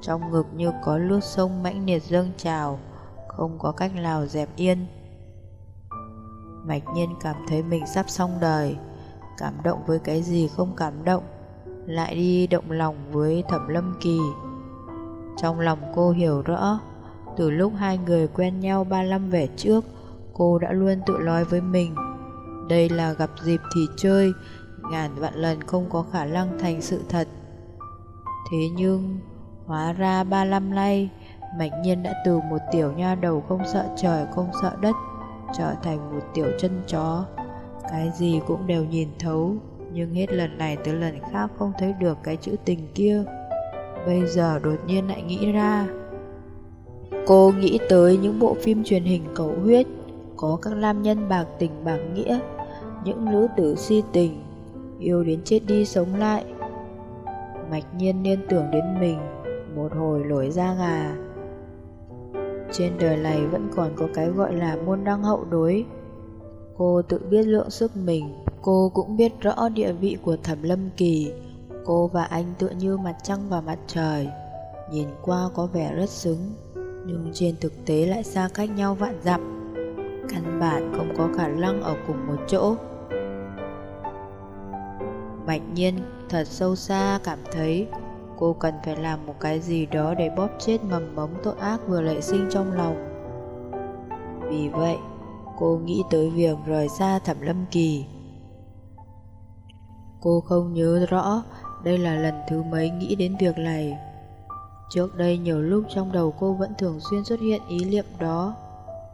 trong ngực như có lướt sông mãnh liệt dâng trào, không có cách nào dẹp yên. Mạch Nhiên cảm thấy mình sắp xong đời, cảm động với cái gì không cảm động, lại đi động lòng với Thẩm Lâm Kỳ. Trong lòng cô hiểu rõ, từ lúc hai người quen nhau 35 về trước, cô đã luôn tự nói với mình, đây là gặp dịp thì chơi, ngàn vạn lần không có khả năng thành sự thật. Thế nhưng, hóa ra 35 nay, mạnh Nhiên đã từ một tiểu nha đầu không sợ trời không sợ đất, trở thành một tiểu chân chó. Cái gì cũng đều nhìn thấu, nhưng hết lần này tới lần khác không thấy được cái chữ tình kia. Bây giờ đột nhiên lại nghĩ ra. Cô nghĩ tới những bộ phim truyền hình cầu huyết, có các nam nhân bạc tình bạc nghĩa, những nữ tử si tình, yêu đến chết đi sống lại. Mạch nhiên liên tưởng đến mình, một hồi nổi da gà. Trên đời này vẫn còn có cái gọi là môn đăng hậu đối. Cô tự biết lượng sức mình, cô cũng biết rõ địa vị của Thẩm Lâm Kỳ. Cô và anh tựa như mặt trăng và mặt trời, nhìn qua có vẻ rất xứng, nhưng trên thực tế lại xa cách nhau vạn dặm. Căn bản không có khả năng ở cùng một chỗ. Bạch nhiên thật sâu xa cảm thấy cô cần phải làm một cái gì đó để bóp chết mầm mống tội ác vừa lệ sinh trong lòng. Vì vậy, cô nghĩ tới việc rời xa Thẩm Lâm Kỳ. Cô không nhớ rõ đây là lần thứ mấy nghĩ đến việc này. Trước đây nhiều lúc trong đầu cô vẫn thường xuyên xuất hiện ý niệm đó.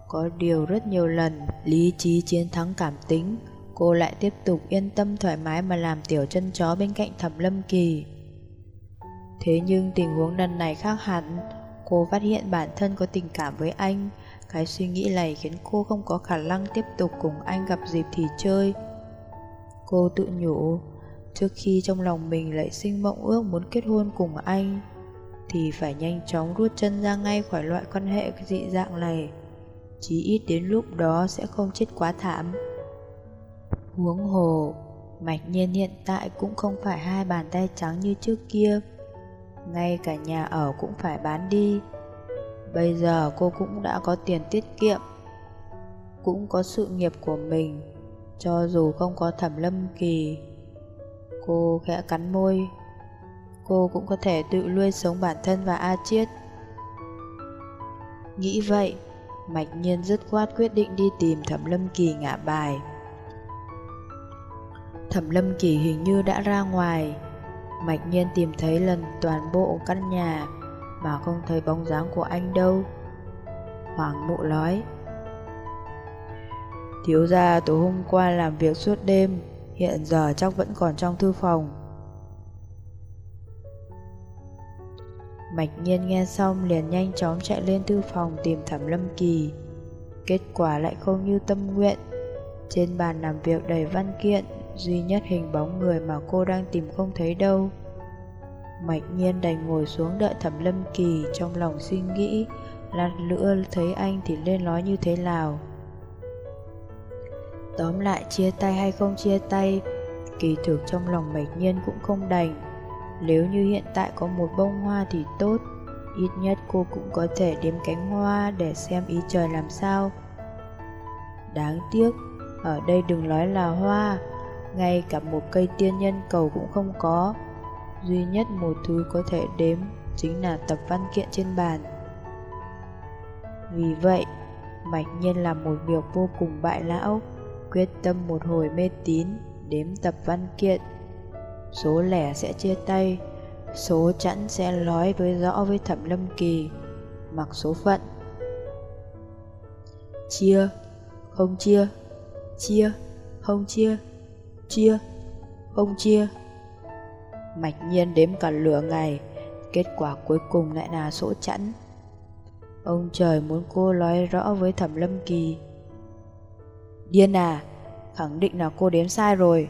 Có điều rất nhiều lần, lý trí chiến thắng cảm tính, cô lại tiếp tục yên tâm thoải mái mà làm tiểu chân chó bên cạnh Thẩm Lâm Kỳ. Thế nhưng tình huống lần này khác hẳn, cô phát hiện bản thân có tình cảm với anh, Cái suy nghĩ này khiến cô không có khả năng tiếp tục cùng anh gặp dịp thì chơi. Cô tự nhủ, trước khi trong lòng mình lại sinh mộng ước muốn kết hôn cùng anh, thì phải nhanh chóng rút chân ra ngay khỏi loại quan hệ dị dạng này. Chí ít đến lúc đó sẽ không chết quá thảm. Huống hồ, Mạch Nhiên hiện tại cũng không phải hai bàn tay trắng như trước kia. Ngay cả nhà ở cũng phải bán đi. Bây giờ cô cũng đã có tiền tiết kiệm, cũng có sự nghiệp của mình, cho dù không có thẩm lâm kỳ. Cô khẽ cắn môi, cô cũng có thể tự nuôi sống bản thân và A Chiết. Nghĩ vậy, Mạch Nhiên dứt khoát quyết định đi tìm Thẩm Lâm Kỳ ngả bài. Thẩm Lâm Kỳ hình như đã ra ngoài. Mạch Nhiên tìm thấy lần toàn bộ căn nhà mà không thấy bóng dáng của anh đâu. Hoàng mụ nói. Thiếu gia tối hôm qua làm việc suốt đêm, hiện giờ chắc vẫn còn trong thư phòng. Mạch nhiên nghe xong liền nhanh chóng chạy lên thư phòng tìm Thẩm Lâm Kỳ. Kết quả lại không như tâm nguyện. Trên bàn làm việc đầy văn kiện, duy nhất hình bóng người mà cô đang tìm không thấy đâu. Mạch nhiên đành ngồi xuống đợi Thẩm Lâm Kỳ trong lòng suy nghĩ, lát nữa thấy anh thì lên nói như thế nào. Tóm lại chia tay hay không chia tay, kỳ thực trong lòng Mạch nhiên cũng không đành. Nếu như hiện tại có một bông hoa thì tốt, ít nhất cô cũng có thể đếm cánh hoa để xem ý trời làm sao. Đáng tiếc, ở đây đừng nói là hoa, ngay cả một cây tiên nhân cầu cũng không có. Duy nhất một thứ có thể đếm chính là tập văn kiện trên bàn. Vì vậy, Mạch Nhiên làm một việc vô cùng bại lão, quyết tâm một hồi mê tín, đếm tập văn kiện. Số lẻ sẽ chia tay, số chẵn sẽ nói với rõ với Thẩm Lâm Kỳ, mặc số phận. Chia, không chia, chia, không chia, chia, không chia. Mạch nhiên đếm cả lửa ngày, kết quả cuối cùng lại là số chẵn. Ông trời muốn cô nói rõ với Thẩm Lâm Kỳ. Điên à, khẳng định là cô đếm sai rồi.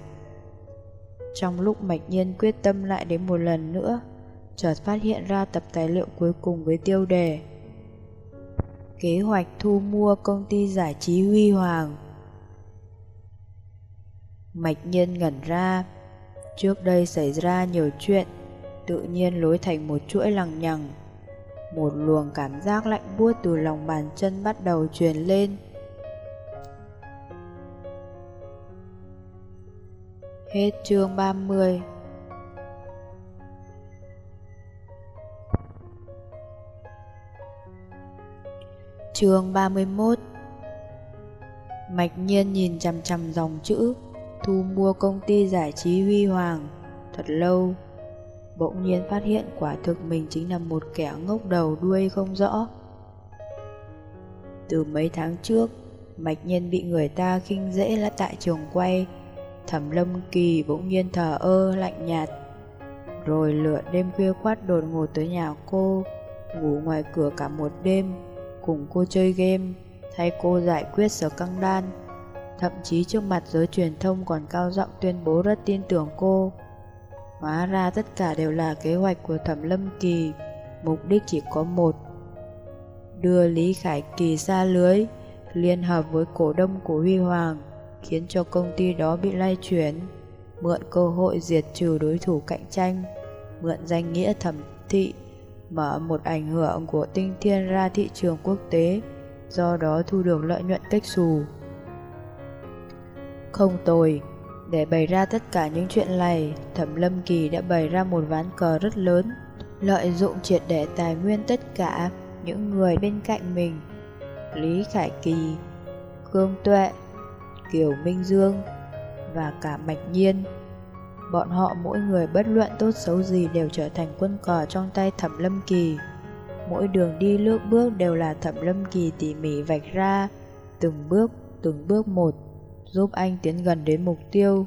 Trong lúc Mạch Nhiên quyết tâm lại đến một lần nữa, chợt phát hiện ra tập tài liệu cuối cùng với tiêu đề. Kế hoạch thu mua công ty giải trí Huy Hoàng. Mạch Nhiên ngẩn ra, trước đây xảy ra nhiều chuyện, tự nhiên lối thành một chuỗi lằng nhằng. Một luồng cảm giác lạnh buốt từ lòng bàn chân bắt đầu truyền lên. Hết chương 30 Chương 31 Mạch nhiên nhìn chằm chằm dòng chữ, Thu mua công ty giải trí Huy Hoàng. Thật lâu, Bỗng nhiên phát hiện quả thực mình chính là một kẻ ngốc đầu đuôi không rõ. Từ mấy tháng trước, Mạch nhiên bị người ta khinh dễ là tại trường quay Thẩm lâm kỳ bỗng nhiên thờ ơ, lạnh nhạt. Rồi lựa đêm khuya khoát đột ngột tới nhà cô, Ngủ ngoài cửa cả một đêm, Cùng cô chơi game, Thay cô giải quyết sở căng đan. Thậm chí trước mặt giới truyền thông còn cao giọng tuyên bố rất tin tưởng cô. Hóa ra tất cả đều là kế hoạch của Thẩm Lâm Kỳ, Mục đích chỉ có một, Đưa Lý Khải Kỳ ra lưới, Liên hợp với cổ đông của Huy Hoàng khiến cho công ty đó bị lay chuyển, mượn cơ hội diệt trừ đối thủ cạnh tranh, mượn danh nghĩa thẩm thị, mở một ảnh hưởng của tinh thiên ra thị trường quốc tế, do đó thu được lợi nhuận cách xù. Không tồi, để bày ra tất cả những chuyện này, Thẩm Lâm Kỳ đã bày ra một ván cờ rất lớn, lợi dụng triệt để tài nguyên tất cả những người bên cạnh mình. Lý Khải Kỳ, Cương Tuệ, Kiều Minh Dương và cả Mạch Nhiên. Bọn họ mỗi người bất luận tốt xấu gì đều trở thành quân cờ trong tay Thẩm Lâm Kỳ. Mỗi đường đi lướt bước đều là Thẩm Lâm Kỳ tỉ mỉ vạch ra, từng bước, từng bước một, giúp anh tiến gần đến mục tiêu.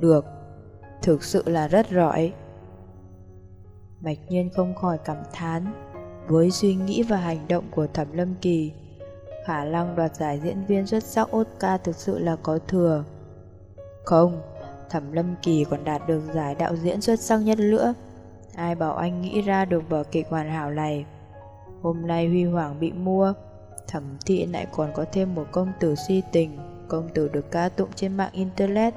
Được, thực sự là rất giỏi. Mạch Nhiên không khỏi cảm thán, Với suy nghĩ và hành động của Thẩm Lâm Kỳ, khả năng đoạt giải diễn viên xuất sắc Oscar thực sự là có thừa. Không, Thẩm Lâm Kỳ còn đạt được giải đạo diễn xuất sắc nhất nữa. Ai bảo anh nghĩ ra được vở kịch hoàn hảo này. Hôm nay Huy Hoàng bị mua, Thẩm Thị lại còn có thêm một công tử si tình, công tử được ca tụng trên mạng Internet.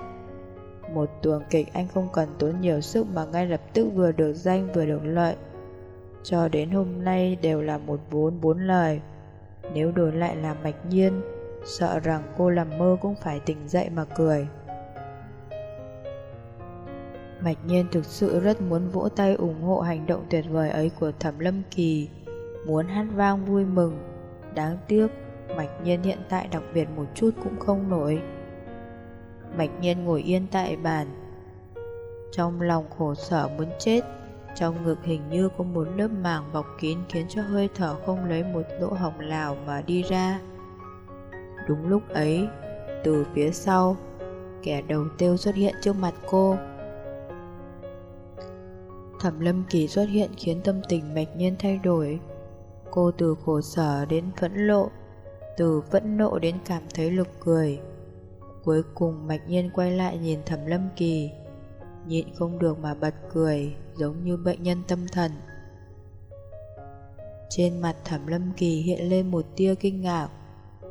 Một tuồng kịch anh không cần tốn nhiều sức mà ngay lập tức vừa được danh vừa được lợi. Cho đến hôm nay đều là một vốn bốn lời. Nếu đổi lại là mạch nhiên, sợ rằng cô làm mơ cũng phải tỉnh dậy mà cười. Mạch nhiên thực sự rất muốn vỗ tay ủng hộ hành động tuyệt vời ấy của Thẩm Lâm Kỳ, muốn hát vang vui mừng. Đáng tiếc, Mạch nhiên hiện tại đặc biệt một chút cũng không nổi. Mạch nhiên ngồi yên tại bàn, trong lòng khổ sở muốn chết. Trong ngực hình như có một lớp màng bọc kín khiến cho hơi thở không lấy một lỗ hồng nào mà đi ra. Đúng lúc ấy, từ phía sau, kẻ đầu tiêu xuất hiện trước mặt cô. Thẩm lâm kỳ xuất hiện khiến tâm tình mạch nhiên thay đổi. Cô từ khổ sở đến phẫn nộ, từ phẫn nộ đến cảm thấy lực cười. Cuối cùng mạch nhiên quay lại nhìn thẩm lâm kỳ, nhịn không được mà bật cười, giống như bệnh nhân tâm thần. Trên mặt thẩm lâm kỳ hiện lên một tia kinh ngạc,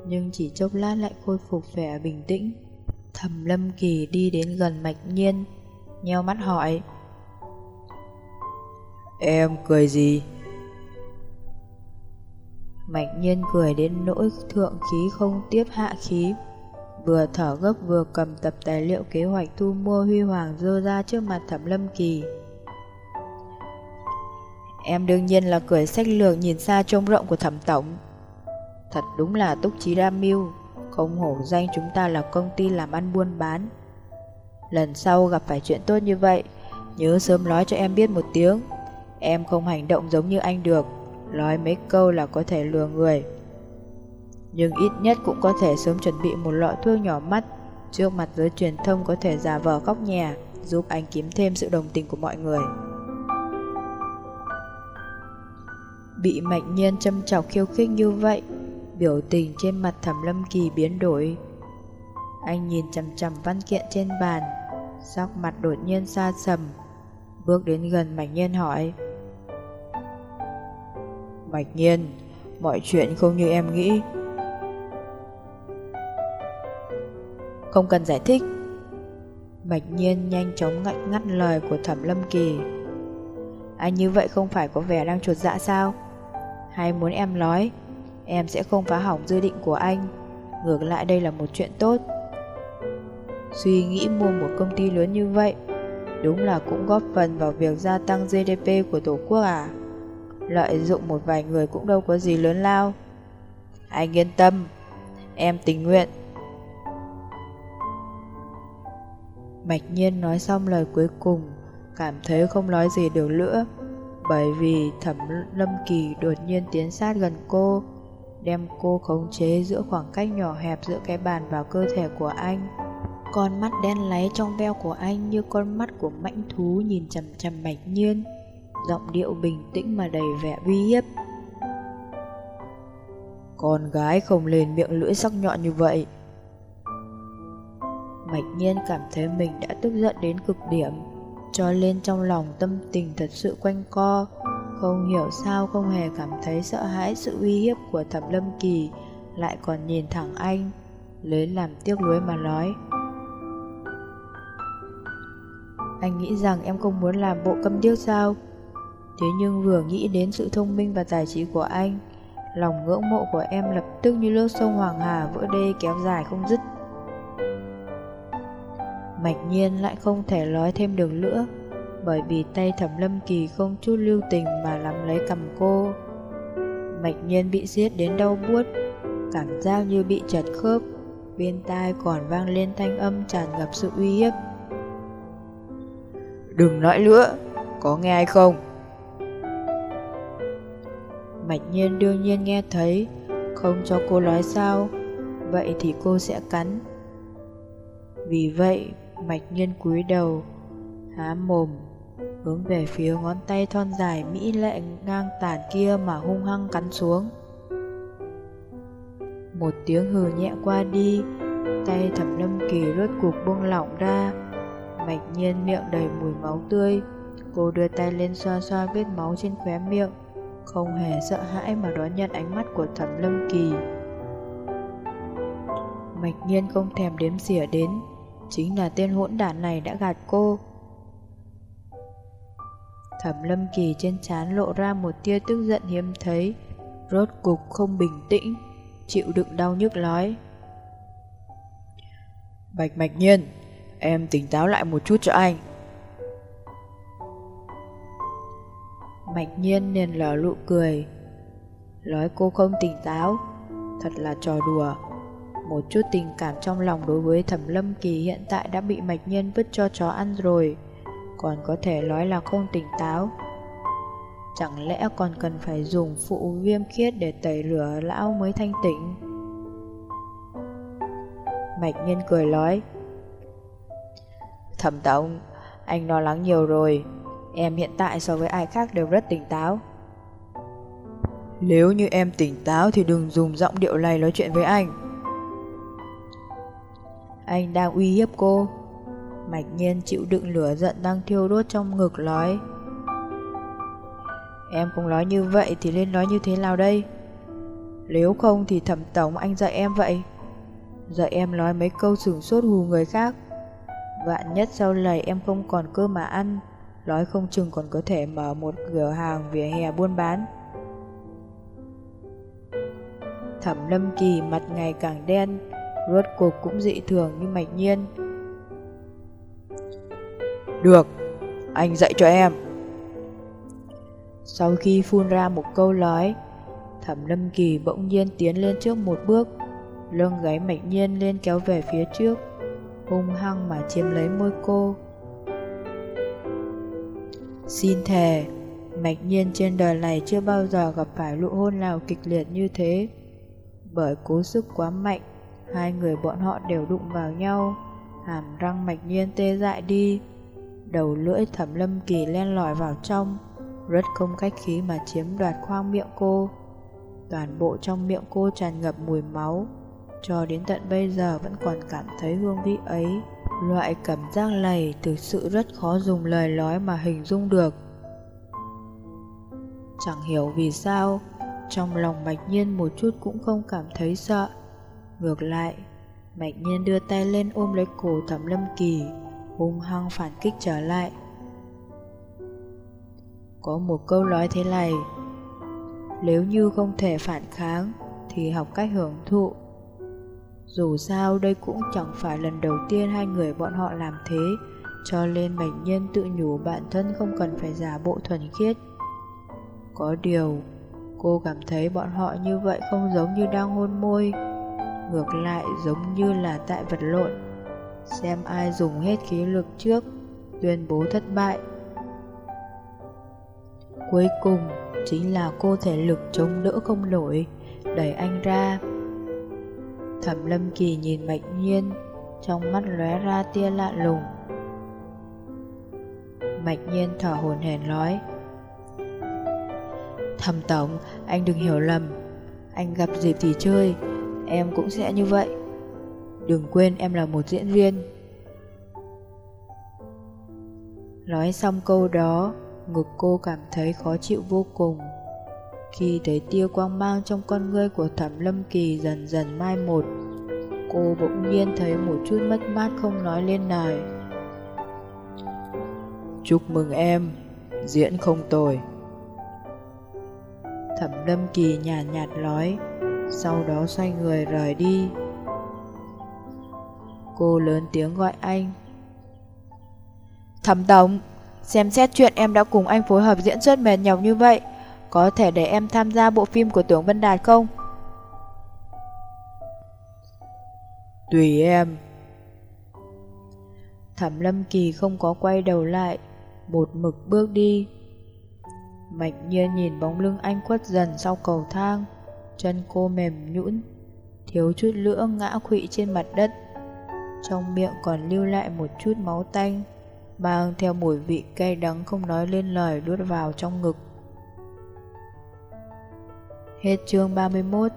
nhưng chỉ chốc lát lại khôi phục vẻ bình tĩnh. Thẩm lâm kỳ đi đến gần mạch nhiên, nheo mắt hỏi. Em cười gì? Mạch nhiên cười đến nỗi thượng khí không tiếp hạ khí. Vừa thở gấp vừa cầm tập tài liệu kế hoạch thu mua huy hoàng dơ ra trước mặt thẩm lâm kỳ. Em đương nhiên là cười sách lược nhìn xa trông rộng của thẩm tổng. Thật đúng là túc trí đam mưu, không hổ danh chúng ta là công ty làm ăn buôn bán. Lần sau gặp phải chuyện tốt như vậy, nhớ sớm nói cho em biết một tiếng. Em không hành động giống như anh được, nói mấy câu là có thể lừa người. Nhưng ít nhất cũng có thể sớm chuẩn bị một lọ thuốc nhỏ mắt, trước mặt giới truyền thông có thể giả vờ khóc nhà, giúp anh kiếm thêm sự đồng tình của mọi người. Bị mạnh nhiên châm chọc khiêu khích như vậy, biểu tình trên mặt thẩm lâm kỳ biến đổi. Anh nhìn chầm chầm văn kiện trên bàn, sắc mặt đột nhiên xa sầm, bước đến gần mạnh nhiên hỏi. Mạnh nhiên, mọi chuyện không như em nghĩ. Không cần giải thích. Mạch nhiên nhanh chóng ngạnh ngắt lời của thẩm lâm kỳ. Anh như vậy không phải có vẻ đang chuột dạ sao? Hay muốn em nói, em sẽ không phá hỏng dự định của anh. Ngược lại đây là một chuyện tốt. Suy nghĩ mua một công ty lớn như vậy, đúng là cũng góp phần vào việc gia tăng GDP của Tổ quốc à? Lợi dụng một vài người cũng đâu có gì lớn lao. Anh yên tâm, em tình nguyện. Mạch nhiên nói xong lời cuối cùng, cảm thấy không nói gì được nữa, bởi vì thẩm lâm kỳ đột nhiên tiến sát gần cô, đem cô khống chế giữa khoảng cách nhỏ hẹp giữa cái bàn và cơ thể của anh. Con mắt đen láy trong veo của anh như con mắt của mãnh thú nhìn chằm chằm mạch nhiên giọng điệu bình tĩnh mà đầy vẻ uy hiếp. Con gái không lên miệng lưỡi sắc nhọn như vậy. Mạch nhiên cảm thấy mình đã tức giận đến cực điểm, cho nên trong lòng tâm tình thật sự quanh co, không hiểu sao không hề cảm thấy sợ hãi sự uy hiếp của thẩm lâm kỳ, lại còn nhìn thẳng anh, lấy làm tiếc nuối mà nói. Anh nghĩ rằng em không muốn làm bộ câm điếc sao? Thế nhưng vừa nghĩ đến sự thông minh và tài trí của anh, lòng ngưỡng mộ của em lập tức như nước sông Hoàng Hà vỡ đê kéo dài không dứt. Mạch nhiên lại không thể nói thêm được nữa, bởi vì tay thẩm lâm kỳ không chút lưu tình mà nắm lấy cầm cô. Mạch nhiên bị giết đến đau buốt, cảm giác như bị chật khớp, bên tai còn vang lên thanh âm tràn ngập sự uy hiếp. Đừng nói nữa, có nghe hay không? Mạch nhiên đương nhiên nghe thấy, không cho cô nói sao, vậy thì cô sẽ cắn. Vì vậy, Mạch nhiên cúi đầu, há mồm, hướng về phía ngón tay thon dài mỹ lệ ngang tàn kia mà hung hăng cắn xuống. Một tiếng hừ nhẹ qua đi, tay thẩm lâm kỳ rốt cục buông lỏng ra, mạch nhiên miệng đầy mùi máu tươi. Cô đưa tay lên xoa xoa vết máu trên khóe miệng, không hề sợ hãi mà đón nhận ánh mắt của thẩm lâm kỳ. Mạch nhiên không thèm đếm xỉa đến, chính là tên hỗn đản này đã gạt cô. Thẩm lâm kỳ trên trán lộ ra một tia tức giận hiếm thấy, rốt cục không bình tĩnh, chịu đựng đau nhức nói. Bạch mạch nhiên, em tỉnh táo lại một chút cho anh. Mạch nhiên liền lở lụ cười, nói cô không tỉnh táo, thật là trò đùa. Một chút tình cảm trong lòng đối với thẩm lâm kỳ hiện tại đã bị mạch nhân vứt cho chó ăn rồi. Còn có thể nói là không tỉnh táo. Chẳng lẽ còn cần phải dùng phụ viêm khiết để tẩy rửa lão mới thanh tịnh? Mạch nhân cười nói Thẩm tổng, anh lo lắng nhiều rồi. Em hiện tại so với ai khác đều rất tỉnh táo. Nếu như em tỉnh táo thì đừng dùng giọng điệu này nói chuyện với anh anh đang uy hiếp cô. Mạch nhiên chịu đựng lửa giận đang thiêu đốt trong ngực nói. Em không nói như vậy thì nên nói như thế nào đây? Nếu không thì thẩm tổng anh dạy em vậy. Dạy em nói mấy câu sửng sốt hù người khác. Vạn nhất sau này em không còn cơ mà ăn, nói không chừng còn có thể mở một cửa hàng vỉa hè buôn bán. Thẩm lâm kỳ mặt ngày càng đen, rốt cuộc cũng dị thường như mạch nhiên. Được, anh dạy cho em. Sau khi phun ra một câu nói, Thẩm Lâm Kỳ bỗng nhiên tiến lên trước một bước, lưng gáy mạch nhiên lên kéo về phía trước, hung hăng mà chiếm lấy môi cô. Xin thề, mạch nhiên trên đời này chưa bao giờ gặp phải lụ hôn nào kịch liệt như thế, bởi cố sức quá mạnh Hai người bọn họ đều đụng vào nhau, Hàm răng mạch nhiên tê dại đi. Đầu lưỡi thẩm lâm kỳ len lỏi vào trong, Rất không cách khí mà chiếm đoạt khoang miệng cô. Toàn bộ trong miệng cô tràn ngập mùi máu, Cho đến tận bây giờ vẫn còn cảm thấy hương vị ấy. Loại cảm giác này thực sự rất khó dùng lời nói mà hình dung được. Chẳng hiểu vì sao, Trong lòng mạch nhiên một chút cũng không cảm thấy sợ. Ngược lại, Mạnh Nhiên đưa tay lên ôm lấy cổ Thẩm Lâm Kỳ, hung hăng phản kích trở lại. Có một câu nói thế này, nếu như không thể phản kháng thì học cách hưởng thụ. Dù sao đây cũng chẳng phải lần đầu tiên hai người bọn họ làm thế, cho nên Mạnh Nhiên tự nhủ bản thân không cần phải giả bộ thuần khiết. Có điều, cô cảm thấy bọn họ như vậy không giống như đang hôn môi, ngược lại giống như là tại vật lộn. Xem ai dùng hết khí lực trước, tuyên bố thất bại. Cuối cùng chính là cô thể lực chống đỡ không nổi, đẩy anh ra. Thẩm Lâm Kỳ nhìn Mạch Nhiên, trong mắt lóe ra tia lạ lùng. Mạch Nhiên thở hổn hển nói: "Thẩm tổng, anh đừng hiểu lầm, anh gặp dịp thì chơi, em cũng sẽ như vậy. Đừng quên em là một diễn viên. Nói xong câu đó, ngực cô cảm thấy khó chịu vô cùng. Khi thấy tia quang mang trong con ngươi của thẩm lâm kỳ dần dần mai một, cô bỗng nhiên thấy một chút mất mát không nói lên lời. Chúc mừng em, diễn không tồi. Thẩm lâm kỳ nhàn nhạt, nhạt nói, sau đó xoay người rời đi. Cô lớn tiếng gọi anh. Thẩm Tổng, xem xét chuyện em đã cùng anh phối hợp diễn xuất mệt nhọc như vậy, có thể để em tham gia bộ phim của Tưởng Vân Đạt không? Tùy em. Thẩm Lâm Kỳ không có quay đầu lại, một mực bước đi. Mạch nhiên nhìn bóng lưng anh quất dần sau cầu thang. Chân cô mềm nhũn, Thiếu chút nữa ngã quỵ trên mặt đất Trong miệng còn lưu lại một chút máu tanh, mang theo mùi vị cay đắng không nói lên lời đút vào trong ngực. Hết chương 31